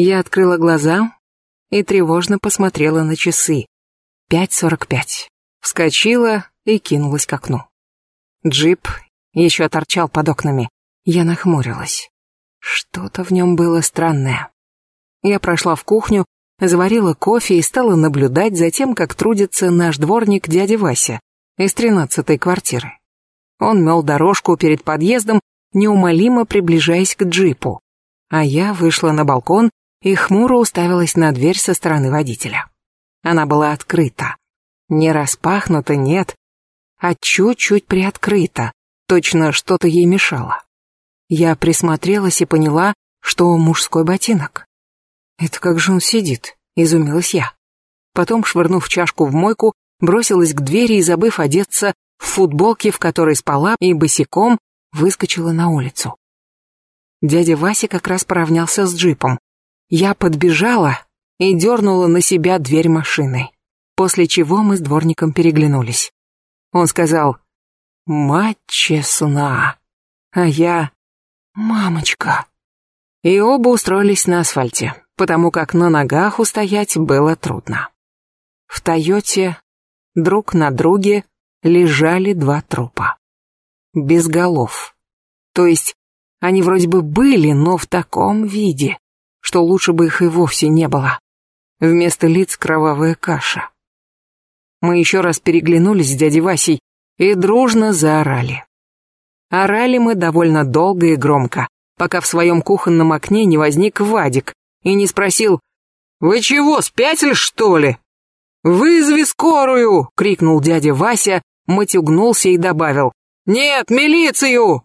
Я открыла глаза и тревожно посмотрела на часы. Пять сорок пять. Вскочила и кинулась к окну. Джип еще торчал под окнами. Я нахмурилась. Что-то в нем было странное. Я прошла в кухню, заварила кофе и стала наблюдать за тем, как трудится наш дворник дядя Вася из тринадцатой квартиры. Он мел дорожку перед подъездом, неумолимо приближаясь к джипу, а я вышла на балкон и хмуро уставилась на дверь со стороны водителя. Она была открыта. Не распахнута, нет, а чуть-чуть приоткрыта, точно что-то ей мешало. Я присмотрелась и поняла, что мужской ботинок. Это как же он сидит, изумилась я. Потом, швырнув чашку в мойку, бросилась к двери и, забыв одеться в футболке, в которой спала, и босиком выскочила на улицу. Дядя Вася как раз поравнялся с джипом. Я подбежала и дернула на себя дверь машины, после чего мы с дворником переглянулись. Он сказал «Мать честна», а я «Мамочка». И оба устроились на асфальте, потому как на ногах устоять было трудно. В «Тойоте» друг на друге лежали два трупа. Без голов. То есть они вроде бы были, но в таком виде, что лучше бы их и вовсе не было. Вместо лиц кровавая каша. Мы еще раз переглянулись с дядей Васей и дружно заорали. Орали мы довольно долго и громко, пока в своем кухонном окне не возник Вадик и не спросил «Вы чего, спятили, что ли?» «Вызови скорую!» — крикнул дядя Вася, матюгнулся и добавил «Нет, милицию!»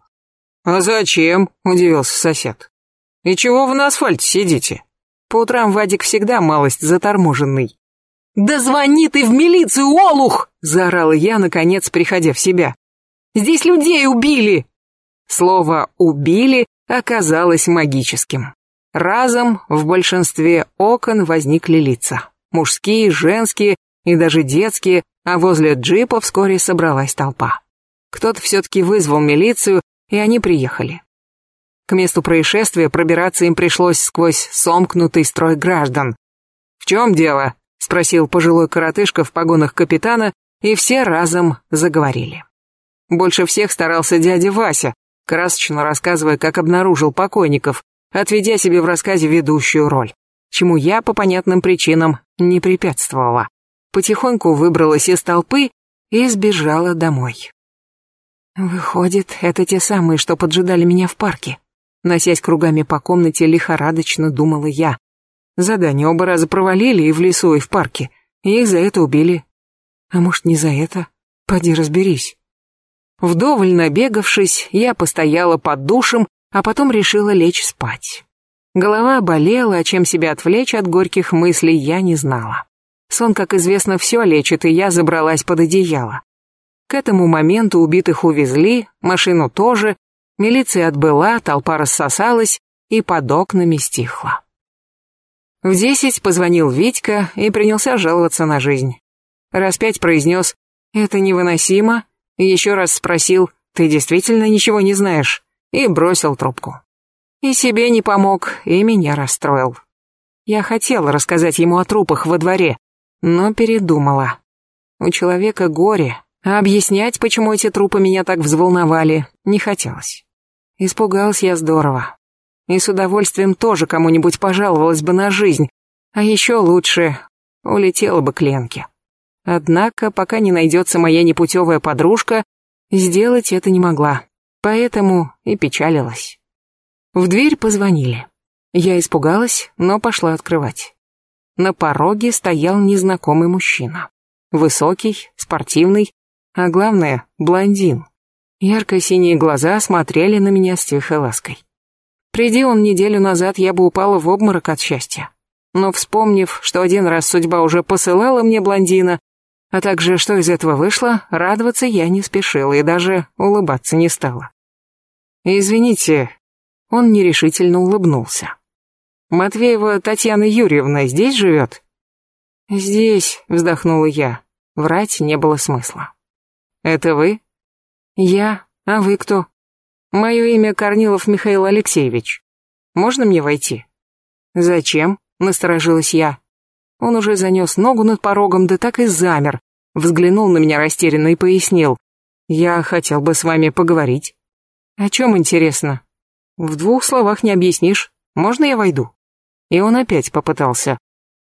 «А зачем?» — удивился сосед. «И чего вы на асфальте сидите?» По утрам Вадик всегда малость заторможенный. «Да звони ты в милицию, олух!» — заорала я, наконец, приходя в себя. «Здесь людей убили!» Слово «убили» оказалось магическим. Разом в большинстве окон возникли лица. Мужские, женские и даже детские, а возле джипа вскоре собралась толпа. Кто-то все-таки вызвал милицию, и они приехали. К месту происшествия пробираться им пришлось сквозь сомкнутый строй граждан. «В чем дело?» — спросил пожилой коротышка в погонах капитана, и все разом заговорили. Больше всех старался дядя Вася, красочно рассказывая, как обнаружил покойников, отведя себе в рассказе ведущую роль, чему я по понятным причинам не препятствовала. Потихоньку выбралась из толпы и сбежала домой. Выходит, это те самые, что поджидали меня в парке. Носясь кругами по комнате, лихорадочно думала я. Задание оба раза провалили и в лесу, и в парке. И их за это убили. А может, не за это? Поди разберись. Вдоволь набегавшись, я постояла под душем, а потом решила лечь спать. Голова болела, а чем себя отвлечь от горьких мыслей, я не знала. Сон, как известно, все лечит, и я забралась под одеяло. К этому моменту убитых увезли, машину тоже, милиция отбыла, толпа рассосалась и под окнами стихла. В десять позвонил Витька и принялся жаловаться на жизнь. Раз пять произнес «Это невыносимо», и еще раз спросил «Ты действительно ничего не знаешь?» и бросил трубку. И себе не помог, и меня расстроил. Я хотела рассказать ему о трупах во дворе, но передумала. У человека горе, а объяснять, почему эти трупы меня так взволновали, не хотелось. Испугалась я здорово. И с удовольствием тоже кому-нибудь пожаловалась бы на жизнь, а еще лучше улетела бы к Ленке. Однако, пока не найдется моя непутевая подружка, сделать это не могла, поэтому и печалилась. В дверь позвонили. Я испугалась, но пошла открывать. На пороге стоял незнакомый мужчина. Высокий, спортивный, а главное, блондин. Ярко-синие глаза смотрели на меня с тихой лаской. Приди он неделю назад, я бы упала в обморок от счастья. Но вспомнив, что один раз судьба уже посылала мне блондина, а также что из этого вышло, радоваться я не спешила и даже улыбаться не стала. «Извините», — он нерешительно улыбнулся. «Матвеева Татьяна Юрьевна здесь живет?» «Здесь», — вздохнула я. Врать не было смысла. «Это вы?» «Я. А вы кто?» «Мое имя Корнилов Михаил Алексеевич. Можно мне войти?» «Зачем?» — насторожилась я. Он уже занес ногу над порогом, да так и замер. Взглянул на меня растерянно и пояснил. «Я хотел бы с вами поговорить». «О чем интересно?» «В двух словах не объяснишь. Можно я войду?» И он опять попытался.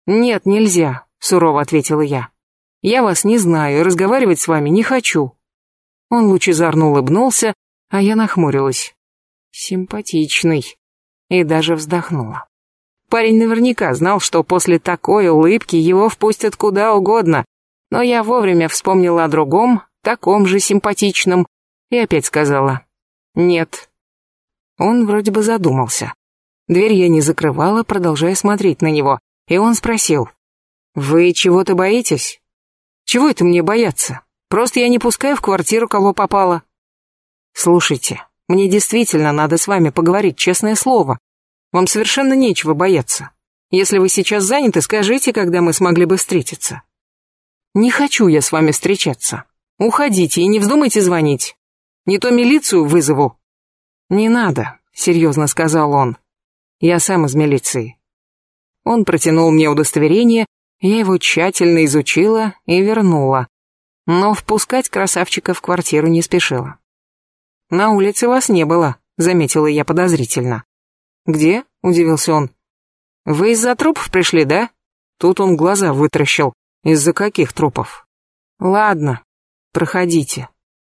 «Нет, нельзя», — сурово ответила я. «Я вас не знаю разговаривать с вами не хочу». Он лучезарно улыбнулся, а я нахмурилась. Симпатичный. И даже вздохнула. Парень наверняка знал, что после такой улыбки его впустят куда угодно, но я вовремя вспомнила о другом, таком же симпатичном, и опять сказала «нет». Он вроде бы задумался. Дверь я не закрывала, продолжая смотреть на него, и он спросил «Вы чего-то боитесь?» «Чего это мне бояться? Просто я не пускаю в квартиру, кого попало». «Слушайте, мне действительно надо с вами поговорить, честное слово. Вам совершенно нечего бояться. Если вы сейчас заняты, скажите, когда мы смогли бы встретиться. Не хочу я с вами встречаться. Уходите и не вздумайте звонить. Не то милицию вызову. Не надо, серьезно сказал он. Я сам из милиции. Он протянул мне удостоверение, я его тщательно изучила и вернула. Но впускать красавчика в квартиру не спешила. «На улице вас не было», — заметила я подозрительно. «Где?» — удивился он. «Вы из-за трупов пришли, да?» Тут он глаза вытращил. «Из-за каких трупов?» «Ладно, проходите».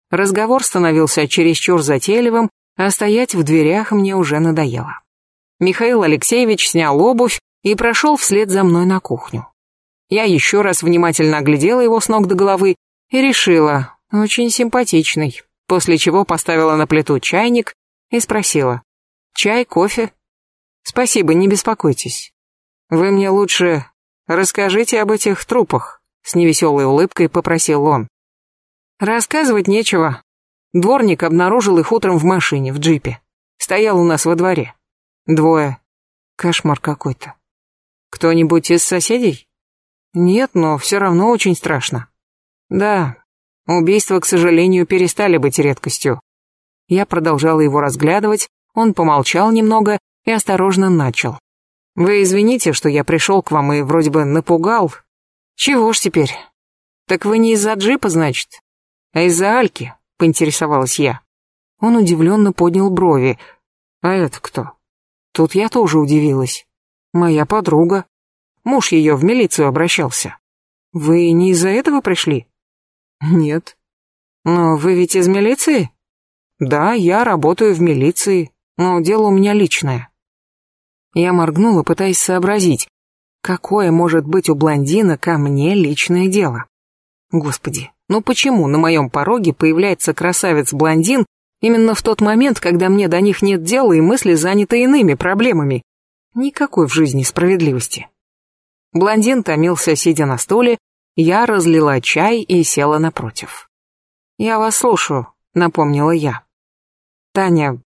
Разговор становился чересчур затейливым, а стоять в дверях мне уже надоело. Михаил Алексеевич снял обувь и прошел вслед за мной на кухню. Я еще раз внимательно оглядела его с ног до головы и решила, очень симпатичный, после чего поставила на плиту чайник и спросила, «Чай, кофе?» Спасибо, не беспокойтесь. Вы мне лучше расскажите об этих трупах, с невеселой улыбкой попросил он. Рассказывать нечего. Дворник обнаружил их утром в машине, в джипе. Стоял у нас во дворе. Двое. Кошмар какой-то. Кто-нибудь из соседей? Нет, но все равно очень страшно. Да, убийства, к сожалению, перестали быть редкостью. Я продолжала его разглядывать, он помолчал немного и осторожно начал. «Вы извините, что я пришел к вам и вроде бы напугал. Чего ж теперь? Так вы не из-за джипа, значит? А из-за Альки?» — поинтересовалась я. Он удивленно поднял брови. «А это кто?» Тут я тоже удивилась. «Моя подруга. Муж ее в милицию обращался. Вы не из-за этого пришли?» «Нет». «Но вы ведь из милиции?» «Да, я работаю в милиции, но дело у меня личное. Я моргнула, пытаясь сообразить, какое может быть у блондина ко мне личное дело. Господи, ну почему на моем пороге появляется красавец-блондин именно в тот момент, когда мне до них нет дела и мысли заняты иными проблемами? Никакой в жизни справедливости. Блондин томился, сидя на стуле, я разлила чай и села напротив. «Я вас слушаю», — напомнила я. «Таня,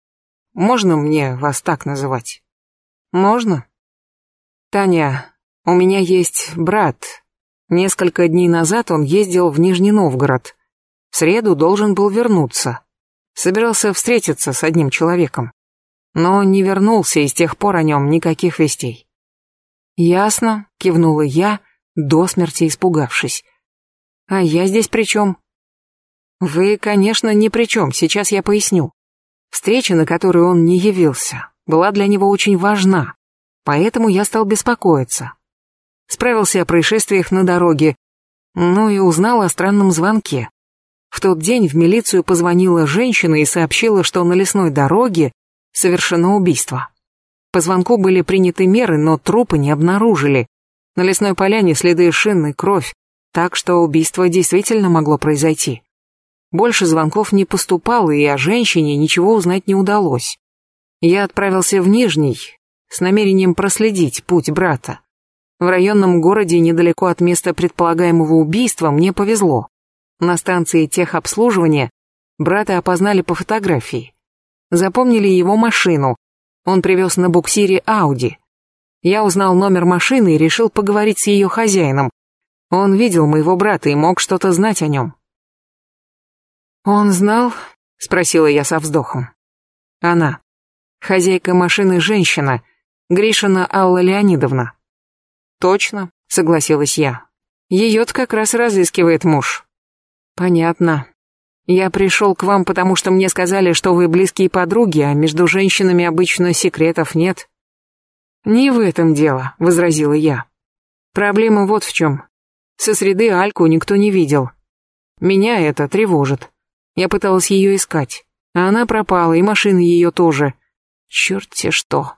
можно мне вас так называть?» Можно? Таня, у меня есть брат. Несколько дней назад он ездил в Нижний Новгород. В среду должен был вернуться. Собирался встретиться с одним человеком. Но не вернулся, и с тех пор о нем никаких вестей. «Ясно», — кивнула я, до смерти испугавшись. «А я здесь при чем?» «Вы, конечно, ни при чем, сейчас я поясню. Встреча, на которую он не явился, была для него очень важна, поэтому я стал беспокоиться. Справился о происшествиях на дороге, ну и узнал о странном звонке. В тот день в милицию позвонила женщина и сообщила, что на лесной дороге совершено убийство. По звонку были приняты меры, но трупы не обнаружили. На лесной поляне следы шин и кровь, так что убийство действительно могло произойти. Больше звонков не поступало, и о женщине ничего узнать не удалось я отправился в Нижний с намерением проследить путь брата. В районном городе недалеко от места предполагаемого убийства мне повезло. На станции техобслуживания брата опознали по фотографии. Запомнили его машину. Он привез на буксире Ауди. Я узнал номер машины и решил поговорить с ее хозяином. Он видел моего брата и мог что-то знать о нем. «Он знал?» — спросила я со вздохом. Она. Хозяйка машины женщина. Гришина Алла Леонидовна. Точно, согласилась я. Ее-то как раз разыскивает муж. Понятно. Я пришел к вам, потому что мне сказали, что вы близкие подруги, а между женщинами обычно секретов нет. Не в этом дело, возразила я. Проблема вот в чем. Со среды Альку никто не видел. Меня это тревожит. Я пыталась ее искать, а она пропала, и машина ее тоже. Черт-те что.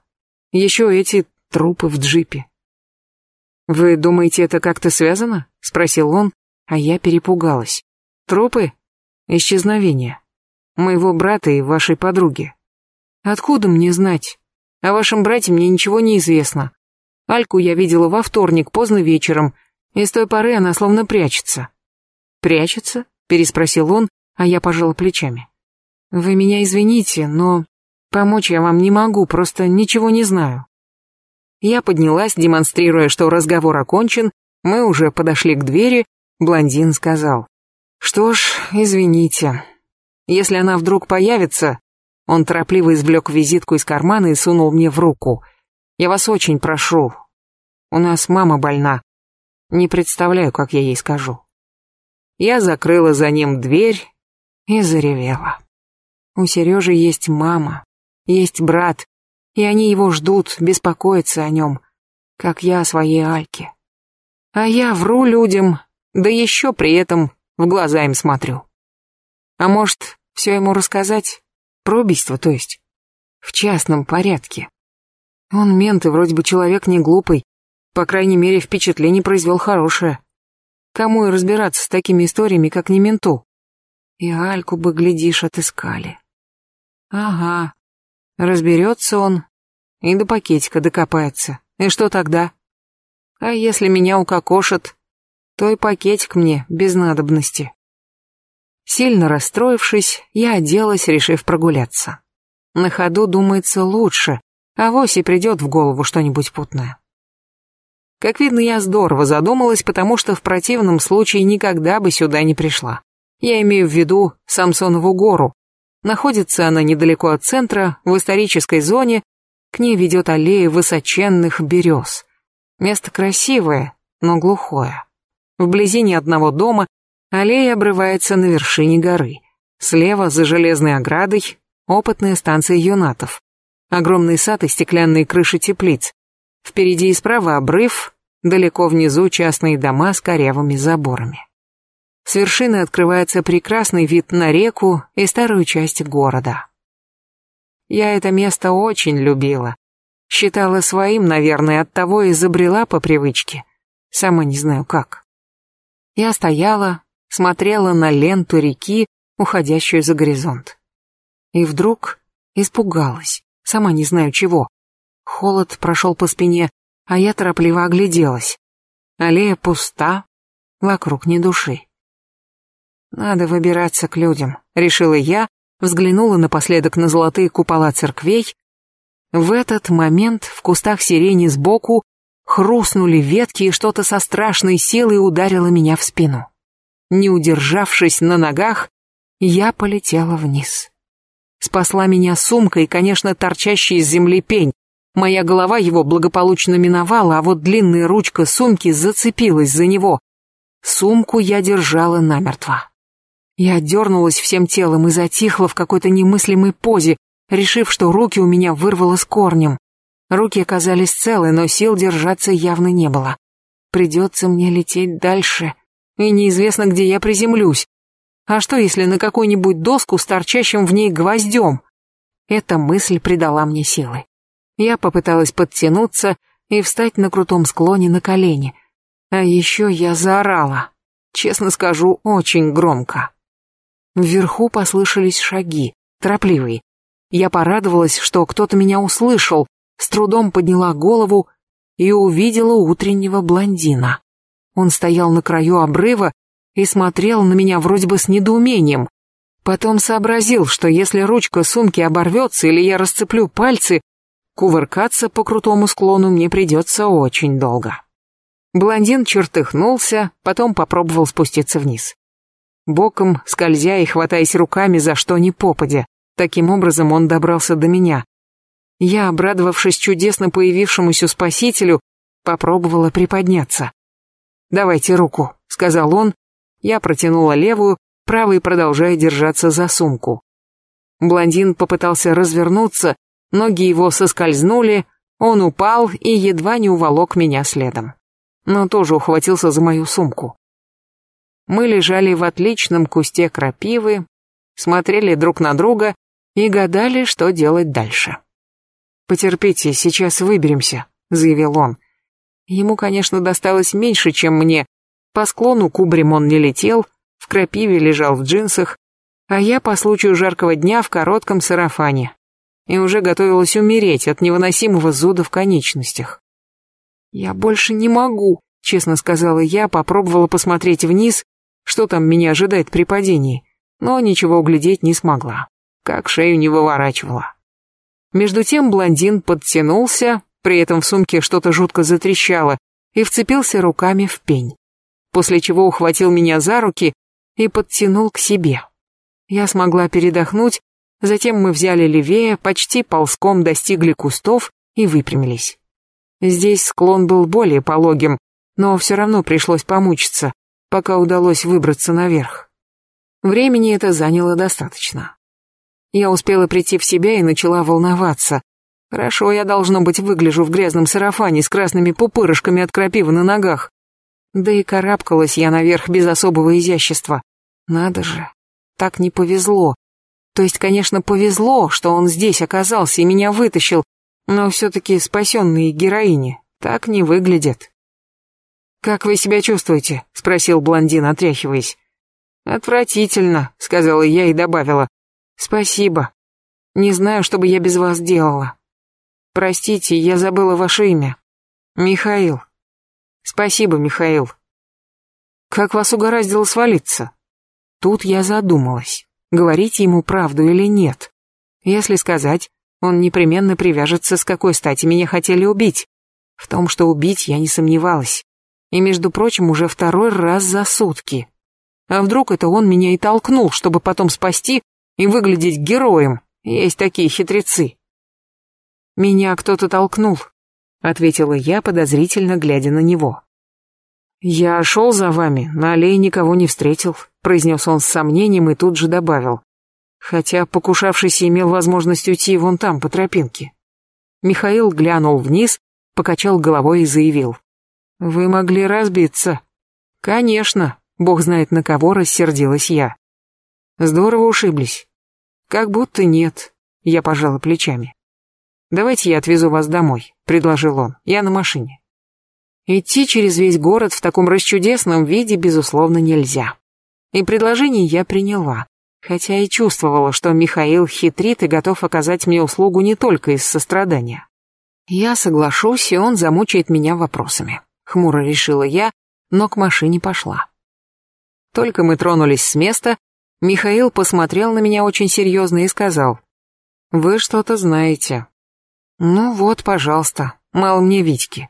Еще эти трупы в джипе. «Вы думаете, это как-то связано?» — спросил он, а я перепугалась. «Трупы? Исчезновение. Моего брата и вашей подруги. Откуда мне знать? О вашем брате мне ничего не известно. Альку я видела во вторник, поздно вечером, и с той поры она словно прячется». «Прячется?» — переспросил он, а я пожала плечами. «Вы меня извините, но помочь я вам не могу, просто ничего не знаю. Я поднялась, демонстрируя, что разговор окончен, мы уже подошли к двери, блондин сказал. «Что ж, извините. Если она вдруг появится...» Он торопливо извлек визитку из кармана и сунул мне в руку. «Я вас очень прошу. У нас мама больна. Не представляю, как я ей скажу». Я закрыла за ним дверь и заревела. У Сережи есть мама, есть брат, и они его ждут, беспокоятся о нем, как я о своей Альке. А я вру людям, да еще при этом в глаза им смотрю. А может, все ему рассказать? Про убийство, то есть? В частном порядке. Он мент и вроде бы человек не глупый, по крайней мере, впечатление произвел хорошее. Кому и разбираться с такими историями, как не менту? И Альку бы, глядишь, отыскали. Ага, Разберется он и до пакетика докопается. И что тогда? А если меня укокошат, то и пакетик мне без надобности. Сильно расстроившись, я оделась, решив прогуляться. На ходу думается лучше, а вось и придет в голову что-нибудь путное. Как видно, я здорово задумалась, потому что в противном случае никогда бы сюда не пришла. Я имею в виду Самсонову гору, Находится она недалеко от центра, в исторической зоне, к ней ведет аллея высоченных берез. Место красивое, но глухое. Вблизи ни одного дома аллея обрывается на вершине горы. Слева, за железной оградой, опытная станция юнатов. Огромный сад и стеклянные крыши теплиц. Впереди и справа обрыв, далеко внизу частные дома с корявыми заборами. С вершины открывается прекрасный вид на реку и старую часть города. Я это место очень любила. Считала своим, наверное, оттого и забрела по привычке. Сама не знаю как. Я стояла, смотрела на ленту реки, уходящую за горизонт. И вдруг испугалась, сама не знаю чего. Холод прошел по спине, а я торопливо огляделась. Аллея пуста, вокруг ни души. Надо выбираться к людям, решила я, взглянула напоследок на золотые купола церквей. В этот момент в кустах сирени сбоку хрустнули ветки, и что-то со страшной силой ударило меня в спину. Не удержавшись на ногах, я полетела вниз. Спасла меня сумка и, конечно, торчащий из земли пень. Моя голова его благополучно миновала, а вот длинная ручка сумки зацепилась за него. Сумку я держала намертво. Я дернулась всем телом и затихла в какой-то немыслимой позе, решив, что руки у меня вырвало с корнем. Руки оказались целы, но сил держаться явно не было. Придется мне лететь дальше, и неизвестно, где я приземлюсь. А что, если на какую-нибудь доску с торчащим в ней гвоздем? Эта мысль придала мне силы. Я попыталась подтянуться и встать на крутом склоне на колени. А еще я заорала. Честно скажу, очень громко. Вверху послышались шаги, торопливые. Я порадовалась, что кто-то меня услышал, с трудом подняла голову и увидела утреннего блондина. Он стоял на краю обрыва и смотрел на меня вроде бы с недоумением. Потом сообразил, что если ручка сумки оборвется или я расцеплю пальцы, кувыркаться по крутому склону мне придется очень долго. Блондин чертыхнулся, потом попробовал спуститься вниз боком, скользя и хватаясь руками за что ни попадя. Таким образом он добрался до меня. Я, обрадовавшись чудесно появившемуся спасителю, попробовала приподняться. «Давайте руку», — сказал он. Я протянула левую, правой продолжая держаться за сумку. Блондин попытался развернуться, ноги его соскользнули, он упал и едва не уволок меня следом. Но тоже ухватился за мою сумку. Мы лежали в отличном кусте крапивы, смотрели друг на друга и гадали, что делать дальше. «Потерпите, сейчас выберемся», — заявил он. Ему, конечно, досталось меньше, чем мне. По склону кубрем он не летел, в крапиве лежал в джинсах, а я по случаю жаркого дня в коротком сарафане. И уже готовилась умереть от невыносимого зуда в конечностях. «Я больше не могу», — честно сказала я, попробовала посмотреть вниз, что там меня ожидает при падении, но ничего углядеть не смогла, как шею не выворачивала. Между тем блондин подтянулся, при этом в сумке что-то жутко затрещало, и вцепился руками в пень. После чего ухватил меня за руки и подтянул к себе. Я смогла передохнуть, затем мы взяли левее, почти ползком достигли кустов и выпрямились. Здесь склон был более пологим, но все равно пришлось помучиться, пока удалось выбраться наверх. Времени это заняло достаточно. Я успела прийти в себя и начала волноваться. Хорошо, я, должно быть, выгляжу в грязном сарафане с красными пупырышками от крапивы на ногах. Да и карабкалась я наверх без особого изящества. Надо же, так не повезло. То есть, конечно, повезло, что он здесь оказался и меня вытащил, но все-таки спасенные героини так не выглядят. «Как вы себя чувствуете?» — спросил блондин, отряхиваясь. «Отвратительно», — сказала я и добавила. «Спасибо. Не знаю, что бы я без вас делала. Простите, я забыла ваше имя. Михаил. Спасибо, Михаил. Как вас угораздило свалиться?» Тут я задумалась, говорить ему правду или нет. Если сказать, он непременно привяжется, с какой стати меня хотели убить. В том, что убить, я не сомневалась. И, между прочим, уже второй раз за сутки. А вдруг это он меня и толкнул, чтобы потом спасти и выглядеть героем? Есть такие хитрецы. Меня кто-то толкнул, ответила я, подозрительно глядя на него. Я шел за вами, на аллее никого не встретил, произнес он с сомнением и тут же добавил. Хотя покушавшийся имел возможность уйти вон там, по тропинке. Михаил глянул вниз, покачал головой и заявил. Вы могли разбиться. Конечно, бог знает на кого рассердилась я. Здорово ушиблись. Как будто нет, я пожала плечами. Давайте я отвезу вас домой, предложил он, я на машине. Идти через весь город в таком расчудесном виде, безусловно, нельзя. И предложение я приняла, хотя и чувствовала, что Михаил хитрит и готов оказать мне услугу не только из сострадания. Я соглашусь, и он замучает меня вопросами хмуро решила я, но к машине пошла. Только мы тронулись с места, Михаил посмотрел на меня очень серьезно и сказал, «Вы что-то знаете». «Ну вот, пожалуйста, мало мне Витьки».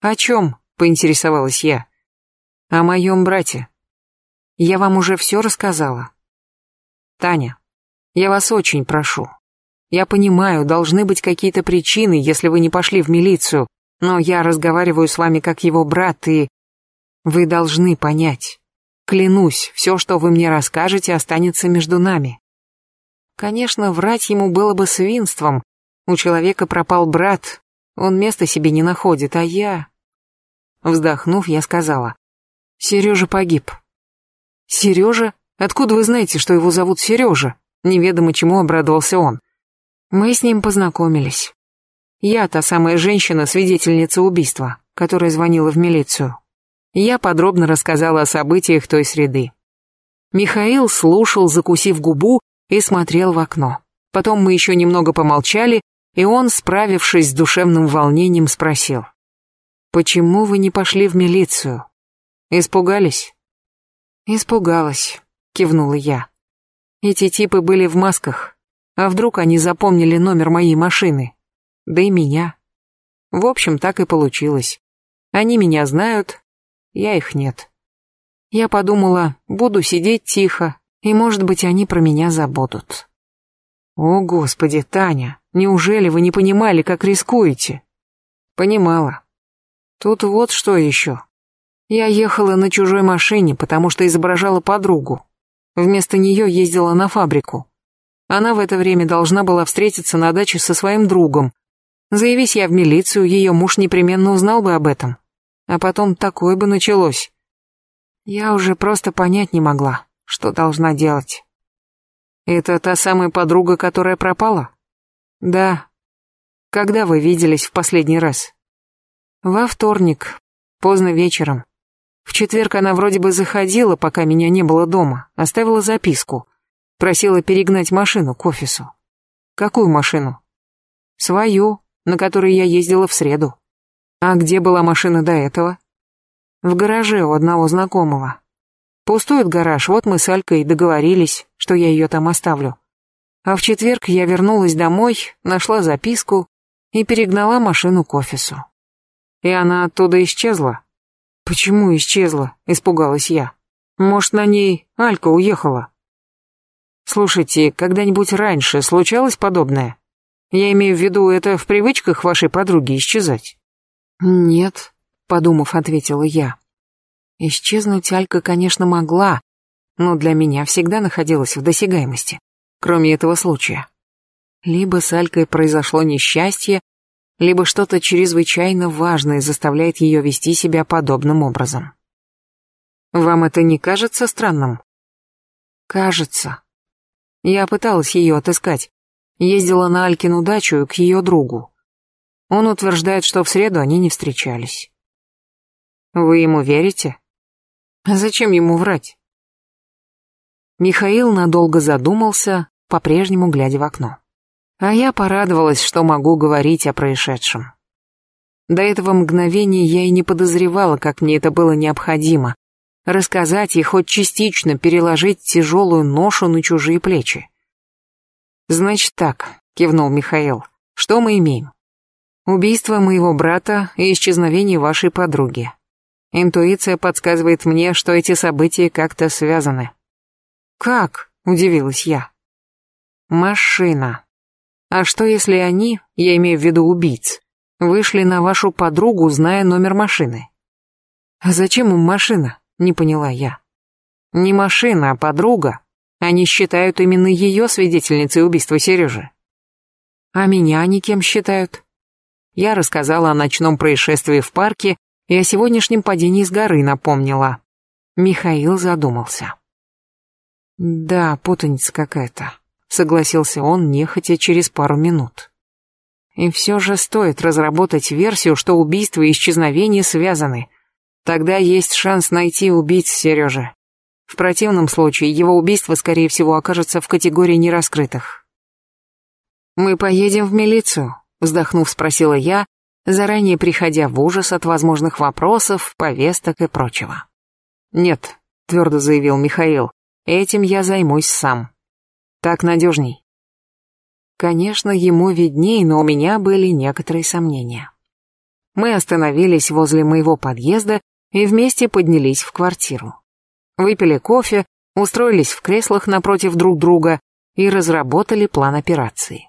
«О чем?» — поинтересовалась я. «О моем брате. Я вам уже все рассказала». «Таня, я вас очень прошу. Я понимаю, должны быть какие-то причины, если вы не пошли в милицию, но я разговариваю с вами как его брат, и... Вы должны понять. Клянусь, все, что вы мне расскажете, останется между нами. Конечно, врать ему было бы свинством. У человека пропал брат, он места себе не находит, а я... Вздохнув, я сказала. Сережа погиб. Сережа? Откуда вы знаете, что его зовут Сережа? Неведомо чему обрадовался он. Мы с ним познакомились. Я та самая женщина, свидетельница убийства, которая звонила в милицию. Я подробно рассказала о событиях той среды. Михаил слушал, закусив губу, и смотрел в окно. Потом мы еще немного помолчали, и он, справившись с душевным волнением, спросил. «Почему вы не пошли в милицию? Испугались?» «Испугалась», — кивнула я. «Эти типы были в масках. А вдруг они запомнили номер моей машины? да и меня. В общем, так и получилось. Они меня знают, я их нет. Я подумала, буду сидеть тихо, и, может быть, они про меня забудут. «О, Господи, Таня!» — Неужели вы не понимали, как рискуете? Понимала. Тут вот что еще. Я ехала на чужой машине, потому что изображала подругу. Вместо нее ездила на фабрику. Она в это время должна была встретиться на даче со своим другом. Заявись я в милицию, ее муж непременно узнал бы об этом. А потом такое бы началось. Я уже просто понять не могла, что должна делать. Это та самая подруга, которая пропала? Да. Когда вы виделись в последний раз? Во вторник, поздно вечером. В четверг она вроде бы заходила, пока меня не было дома, оставила записку. Просила перегнать машину к офису. Какую машину? Свою, на которой я ездила в среду. А где была машина до этого? В гараже у одного знакомого. Пустует гараж, вот мы с Алькой договорились, что я ее там оставлю. А в четверг я вернулась домой, нашла записку и перегнала машину к офису. И она оттуда исчезла. Почему исчезла? Испугалась я. Может, на ней Алька уехала? Слушайте, когда-нибудь раньше случалось подобное? Я имею в виду, это в привычках вашей подруги исчезать? Нет, подумав, ответила я. Исчезнуть Алька, конечно, могла, но для меня всегда находилась в досягаемости, кроме этого случая. Либо с Алькой произошло несчастье, либо что-то чрезвычайно важное заставляет ее вести себя подобным образом. Вам это не кажется странным? Кажется. Я пыталась ее отыскать. Ездила на Алькину дачу к ее другу. Он утверждает, что в среду они не встречались. Вы ему верите? А зачем ему врать? Михаил надолго задумался, по-прежнему глядя в окно. А я порадовалась, что могу говорить о происшедшем. До этого мгновения я и не подозревала, как мне это было необходимо. Рассказать и хоть частично переложить тяжелую ношу на чужие плечи. «Значит так», — кивнул Михаил, — «что мы имеем? Убийство моего брата и исчезновение вашей подруги. Интуиция подсказывает мне, что эти события как-то связаны». «Как?» — удивилась я. «Машина», а что если они, я имею в виду убийц, вышли на вашу подругу, зная номер машины? А зачем им машина? Не поняла я. Не машина, а подруга. Они считают именно ее свидетельницей убийства Сережи. А меня они кем считают? Я рассказала о ночном происшествии в парке и о сегодняшнем падении с горы напомнила. Михаил задумался. Да, путаница какая-то согласился он нехотя через пару минут. И все же стоит разработать версию, что убийство и исчезновение связаны. Тогда есть шанс найти убийц Сережи. В противном случае его убийство, скорее всего, окажется в категории нераскрытых. «Мы поедем в милицию?» — вздохнув, спросила я, заранее приходя в ужас от возможных вопросов, повесток и прочего. «Нет», — твердо заявил Михаил, — «этим я займусь сам». Так надежней. Конечно, ему видней, но у меня были некоторые сомнения. Мы остановились возле моего подъезда и вместе поднялись в квартиру. Выпили кофе, устроились в креслах напротив друг друга и разработали план операции.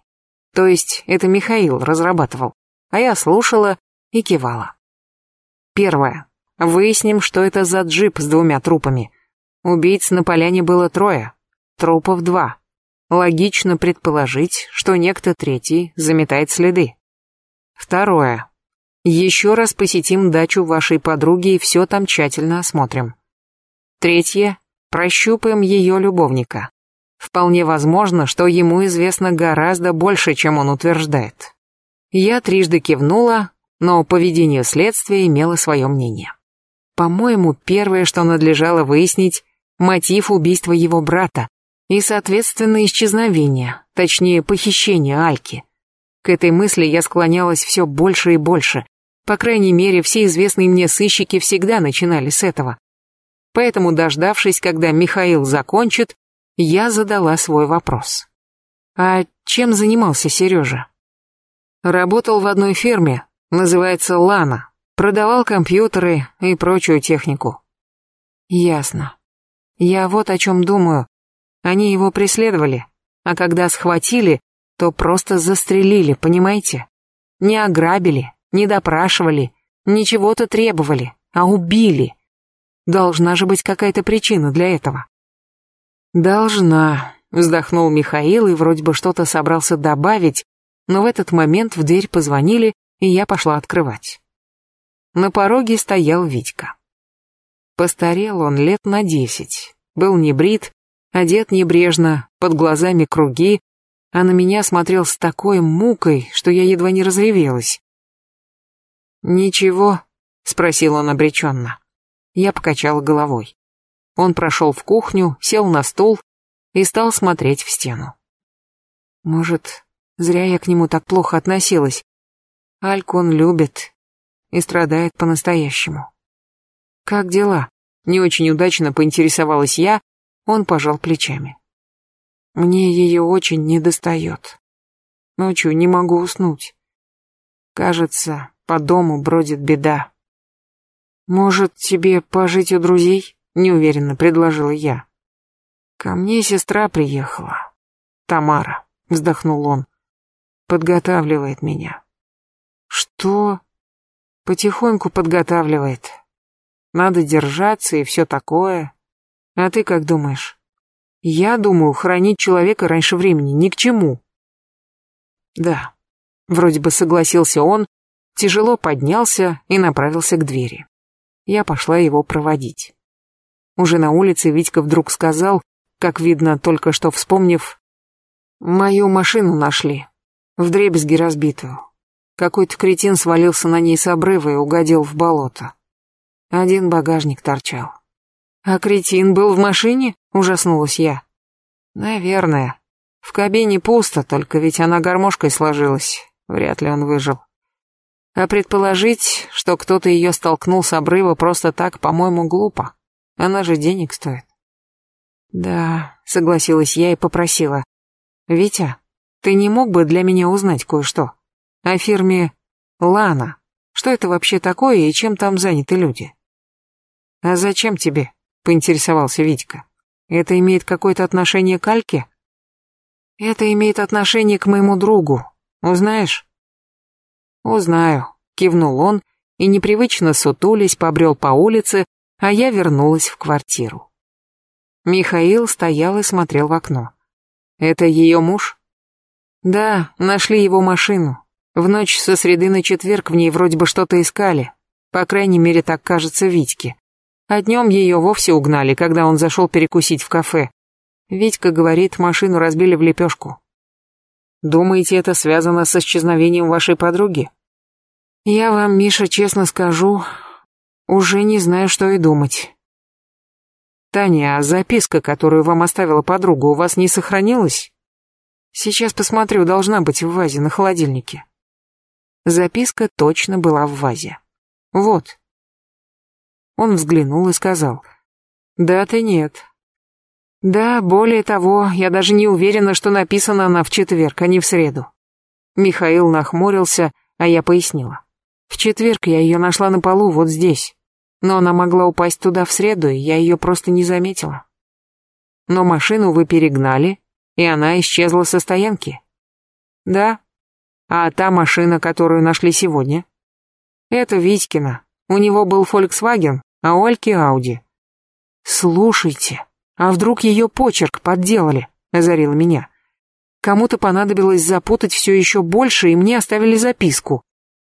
То есть это Михаил разрабатывал, а я слушала и кивала. Первое. Выясним, что это за джип с двумя трупами. Убийц на поляне было трое, трупов два. Логично предположить, что некто третий заметает следы. Второе. Еще раз посетим дачу вашей подруги и все там тщательно осмотрим. Третье. Прощупаем ее любовника. Вполне возможно, что ему известно гораздо больше, чем он утверждает. Я трижды кивнула, но поведение следствия имело свое мнение. По-моему, первое, что надлежало выяснить, мотив убийства его брата, и, соответственно, исчезновение, точнее, похищение Альки. К этой мысли я склонялась все больше и больше. По крайней мере, все известные мне сыщики всегда начинали с этого. Поэтому, дождавшись, когда Михаил закончит, я задала свой вопрос. А чем занимался Сережа? Работал в одной фирме, называется Лана. Продавал компьютеры и прочую технику. Ясно. Я вот о чем думаю. Они его преследовали, а когда схватили, то просто застрелили, понимаете? Не ограбили, не допрашивали, ничего-то требовали, а убили. Должна же быть какая-то причина для этого. Должна, вздохнул Михаил и вроде бы что-то собрался добавить, но в этот момент в дверь позвонили, и я пошла открывать. На пороге стоял Витька. Постарел он лет на десять, был небрит, одет небрежно, под глазами круги, а на меня смотрел с такой мукой, что я едва не разревелась. «Ничего?» — спросил он обреченно. Я покачала головой. Он прошел в кухню, сел на стул и стал смотреть в стену. Может, зря я к нему так плохо относилась. Альку он любит и страдает по-настоящему. «Как дела?» Не очень удачно поинтересовалась я, он пожал плечами. «Мне ее очень недостает. Ночью не могу уснуть. Кажется, по дому бродит беда. «Может, тебе пожить у друзей?» — неуверенно предложила я. «Ко мне сестра приехала. Тамара», — вздохнул он. «Подготавливает меня». «Что?» «Потихоньку подготавливает. Надо держаться и все такое. А ты как думаешь?» «Я думаю, хранить человека раньше времени ни к чему». «Да», — вроде бы согласился он, тяжело поднялся и направился к двери я пошла его проводить. Уже на улице Витька вдруг сказал, как видно, только что вспомнив, «Мою машину нашли, вдребезги разбитую. Какой-то кретин свалился на ней с обрыва и угодил в болото. Один багажник торчал. «А кретин был в машине?» — ужаснулась я. «Наверное. В кабине пусто, только ведь она гармошкой сложилась. Вряд ли он выжил. А предположить, что кто-то ее столкнул с обрыва просто так, по-моему, глупо. Она же денег стоит. Да, согласилась я и попросила. Витя, ты не мог бы для меня узнать кое-что? О фирме Лана. Что это вообще такое и чем там заняты люди? А зачем тебе? Поинтересовался Витька. Это имеет какое-то отношение к Альке? Это имеет отношение к моему другу. Узнаешь? «Узнаю», — кивнул он и непривычно сутулись побрел по улице, а я вернулась в квартиру. Михаил стоял и смотрел в окно. «Это ее муж?» «Да, нашли его машину. В ночь со среды на четверг в ней вроде бы что-то искали. По крайней мере, так кажется Витьке. А днем ее вовсе угнали, когда он зашел перекусить в кафе. Витька говорит, машину разбили в лепешку. Думаете, это связано с исчезновением вашей подруги? Я вам, Миша, честно скажу, уже не знаю, что и думать. Таня, а записка, которую вам оставила подруга, у вас не сохранилась? Сейчас посмотрю, должна быть в вазе на холодильнике. Записка точно была в вазе. Вот. Он взглянул и сказал. Даты нет. Да, более того, я даже не уверена, что написана она в четверг, а не в среду. Михаил нахмурился, а я пояснила. В четверг я ее нашла на полу вот здесь. Но она могла упасть туда в среду, и я ее просто не заметила. Но машину вы перегнали, и она исчезла со стоянки. Да. А та машина, которую нашли сегодня? Это Витькина. У него был Volkswagen, а у Альки Ауди. Слушайте, а вдруг ее почерк подделали? Озарила меня. Кому-то понадобилось запутать все еще больше, и мне оставили записку.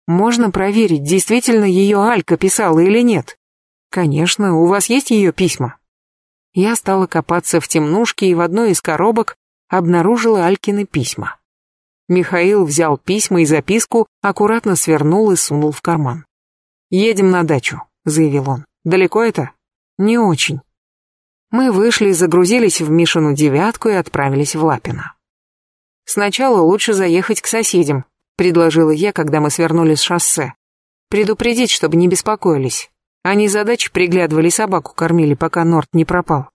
Можно проверить, действительно ее Алька писала или нет. Конечно, у вас есть ее письма? Я стала копаться в темнушке и в одной из коробок обнаружила Алькины письма. Михаил взял письма и записку, аккуратно свернул и сунул в карман. «Едем на дачу», — заявил он. «Далеко это?» «Не очень». Мы вышли, загрузились в Мишину девятку и отправились в Лапино. Сначала лучше заехать к соседям, предложила я, когда мы свернули с шоссе. Предупредить, чтобы не беспокоились. Они за дачей приглядывали, собаку кормили, пока Норт не пропал.